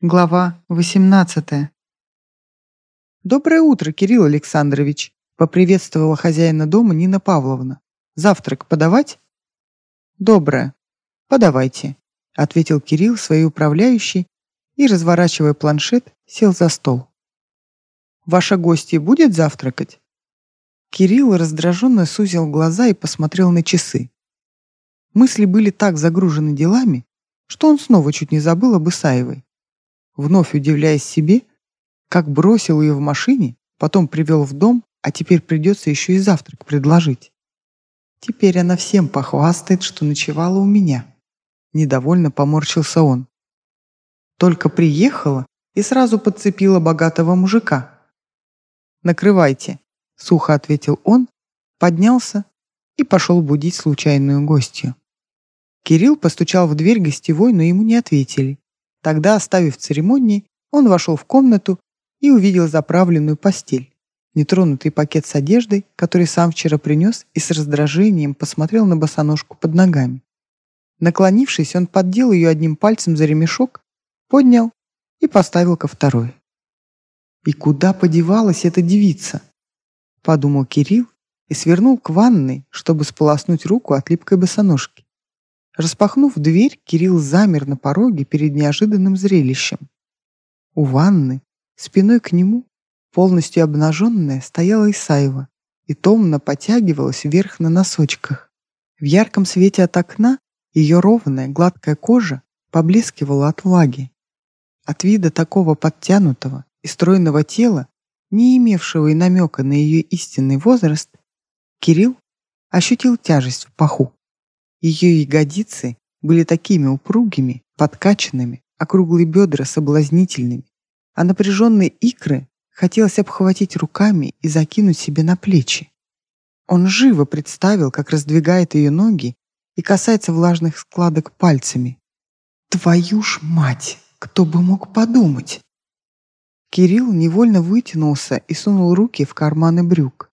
Глава 18. «Доброе утро, Кирилл Александрович!» — поприветствовала хозяина дома Нина Павловна. «Завтрак подавать?» «Доброе. Подавайте», — ответил Кирилл своей управляющей и, разворачивая планшет, сел за стол. «Ваша гостья будет завтракать?» Кирилл раздраженно сузил глаза и посмотрел на часы. Мысли были так загружены делами, что он снова чуть не забыл об Исаевой вновь удивляясь себе, как бросил ее в машине, потом привел в дом, а теперь придется еще и завтрак предложить. Теперь она всем похвастает, что ночевала у меня. Недовольно поморщился он. Только приехала и сразу подцепила богатого мужика. «Накрывайте», — сухо ответил он, поднялся и пошел будить случайную гостью. Кирилл постучал в дверь гостевой, но ему не ответили. Тогда, оставив церемонии, он вошел в комнату и увидел заправленную постель, нетронутый пакет с одеждой, который сам вчера принес, и с раздражением посмотрел на босоножку под ногами. Наклонившись, он поддел ее одним пальцем за ремешок, поднял и поставил ко второй. «И куда подевалась эта девица?» — подумал Кирилл и свернул к ванной, чтобы сполоснуть руку от липкой босоножки. Распахнув дверь, Кирилл замер на пороге перед неожиданным зрелищем. У ванны, спиной к нему, полностью обнаженная, стояла Исаева и томно потягивалась вверх на носочках. В ярком свете от окна ее ровная, гладкая кожа поблескивала от влаги. От вида такого подтянутого и стройного тела, не имевшего и намека на ее истинный возраст, Кирилл ощутил тяжесть в паху. Ее ягодицы были такими упругими, подкачанными, округлые бедра соблазнительными, а напряженные икры хотелось обхватить руками и закинуть себе на плечи. Он живо представил, как раздвигает ее ноги и касается влажных складок пальцами. «Твою ж мать! Кто бы мог подумать!» Кирилл невольно вытянулся и сунул руки в карманы брюк.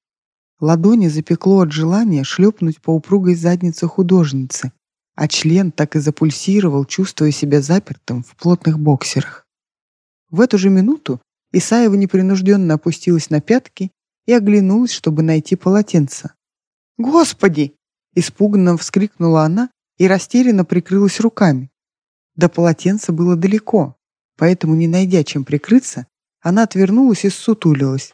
Ладони запекло от желания шлепнуть по упругой заднице художницы, а член так и запульсировал, чувствуя себя запертым в плотных боксерах. В эту же минуту Исаева непринужденно опустилась на пятки и оглянулась, чтобы найти полотенце. «Господи!» — испуганно вскрикнула она и растерянно прикрылась руками. До полотенца было далеко, поэтому, не найдя чем прикрыться, она отвернулась и ссутулилась.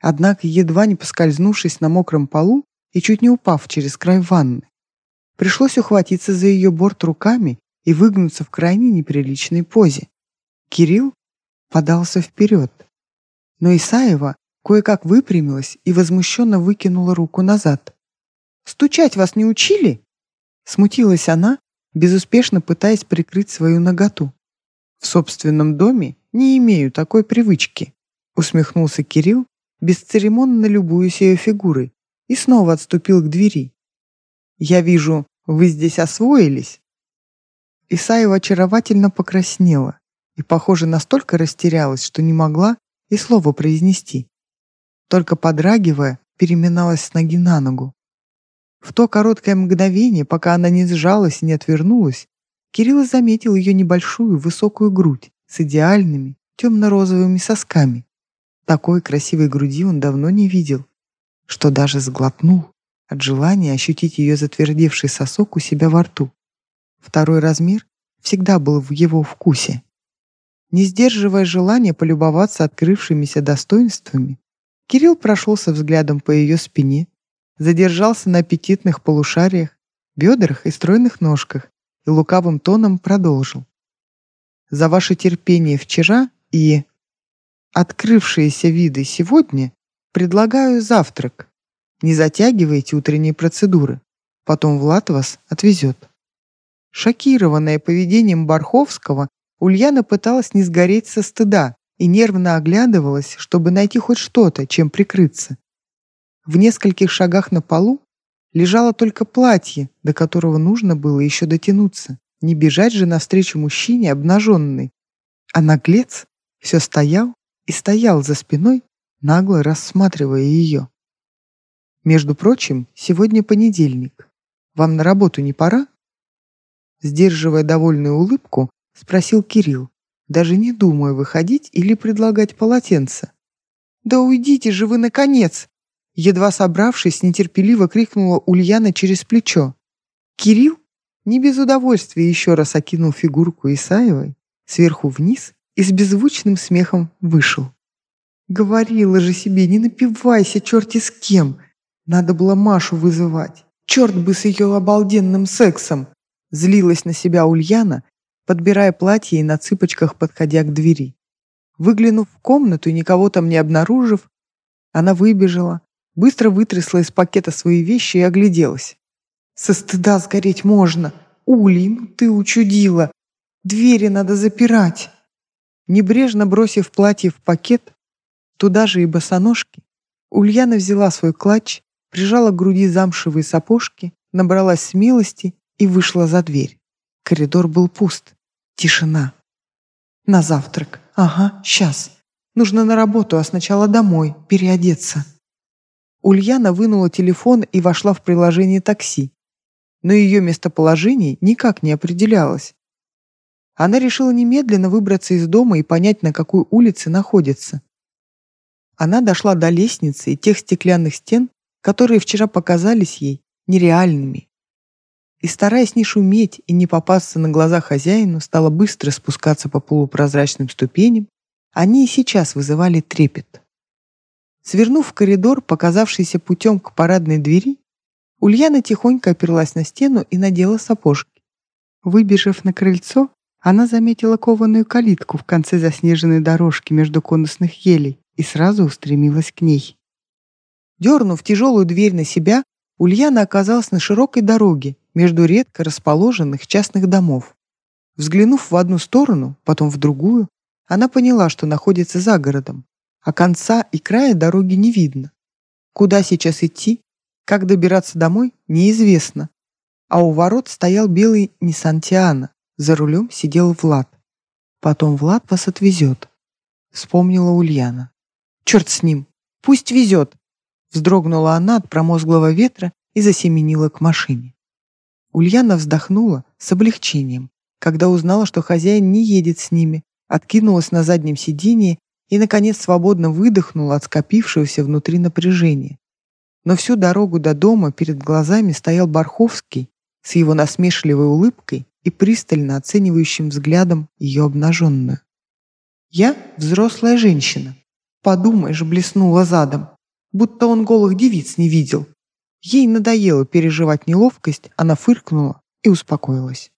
Однако, едва не поскользнувшись на мокром полу и чуть не упав через край ванны, пришлось ухватиться за ее борт руками и выгнуться в крайне неприличной позе. Кирилл подался вперед, но Исаева кое-как выпрямилась и возмущенно выкинула руку назад. «Стучать вас не учили?» Смутилась она, безуспешно пытаясь прикрыть свою наготу. «В собственном доме не имею такой привычки», усмехнулся Кирилл бесцеремонно любуясь ее фигурой, и снова отступил к двери. «Я вижу, вы здесь освоились?» Исаева очаровательно покраснела и, похоже, настолько растерялась, что не могла и слова произнести. Только подрагивая, переминалась с ноги на ногу. В то короткое мгновение, пока она не сжалась и не отвернулась, Кирилл заметил ее небольшую высокую грудь с идеальными темно-розовыми сосками. Такой красивой груди он давно не видел, что даже сглотнул от желания ощутить ее затвердевший сосок у себя во рту. Второй размер всегда был в его вкусе. Не сдерживая желания полюбоваться открывшимися достоинствами, Кирилл прошелся взглядом по ее спине, задержался на аппетитных полушариях, бедрах и стройных ножках и лукавым тоном продолжил. «За ваше терпение вчера и открывшиеся виды сегодня, предлагаю завтрак. Не затягивайте утренние процедуры. Потом Влад вас отвезет». Шокированная поведением Барховского, Ульяна пыталась не сгореть со стыда и нервно оглядывалась, чтобы найти хоть что-то, чем прикрыться. В нескольких шагах на полу лежало только платье, до которого нужно было еще дотянуться. Не бежать же навстречу мужчине обнаженной. А наглец все стоял и стоял за спиной, нагло рассматривая ее. «Между прочим, сегодня понедельник. Вам на работу не пора?» Сдерживая довольную улыбку, спросил Кирилл, даже не думая выходить или предлагать полотенце. «Да уйдите же вы, наконец!» Едва собравшись, нетерпеливо крикнула Ульяна через плечо. Кирилл не без удовольствия еще раз окинул фигурку Исаевой сверху вниз и с беззвучным смехом вышел. Говорила же себе, не напивайся черти с кем. Надо было Машу вызывать. Черт бы с ее обалденным сексом. Злилась на себя Ульяна, подбирая платье и на цыпочках подходя к двери. Выглянув в комнату и никого там не обнаружив, она выбежала, быстро вытрясла из пакета свои вещи и огляделась. «Со стыда сгореть можно! Ули, ну ты учудила! Двери надо запирать!» Небрежно бросив платье в пакет, туда же и босоножки, Ульяна взяла свой клатч, прижала к груди замшевые сапожки, набралась смелости и вышла за дверь. Коридор был пуст. Тишина. На завтрак. Ага, сейчас. Нужно на работу, а сначала домой, переодеться. Ульяна вынула телефон и вошла в приложение такси. Но ее местоположение никак не определялось. Она решила немедленно выбраться из дома и понять, на какой улице находится. Она дошла до лестницы и тех стеклянных стен, которые вчера показались ей нереальными и, стараясь не шуметь и не попасться на глаза хозяину, стала быстро спускаться по полупрозрачным ступеням, они и сейчас вызывали трепет. Свернув в коридор, показавшийся путем к парадной двери, Ульяна тихонько оперлась на стену и надела сапожки. Выбежав на крыльцо, она заметила кованую калитку в конце заснеженной дорожки между конусных елей и сразу устремилась к ней. Дернув тяжелую дверь на себя, Ульяна оказалась на широкой дороге, между редко расположенных частных домов. Взглянув в одну сторону, потом в другую, она поняла, что находится за городом, а конца и края дороги не видно. Куда сейчас идти, как добираться домой, неизвестно. А у ворот стоял белый Ниссан Тиана, за рулем сидел Влад. Потом Влад вас отвезет, вспомнила Ульяна. Черт с ним, пусть везет, вздрогнула она от промозглого ветра и засеменила к машине. Ульяна вздохнула с облегчением, когда узнала, что хозяин не едет с ними, откинулась на заднем сиденье и, наконец, свободно выдохнула от скопившегося внутри напряжения. Но всю дорогу до дома перед глазами стоял Барховский с его насмешливой улыбкой и пристально оценивающим взглядом ее обнаженную. «Я взрослая женщина. Подумаешь, блеснула задом, будто он голых девиц не видел, Ей надоело переживать неловкость, она фыркнула и успокоилась.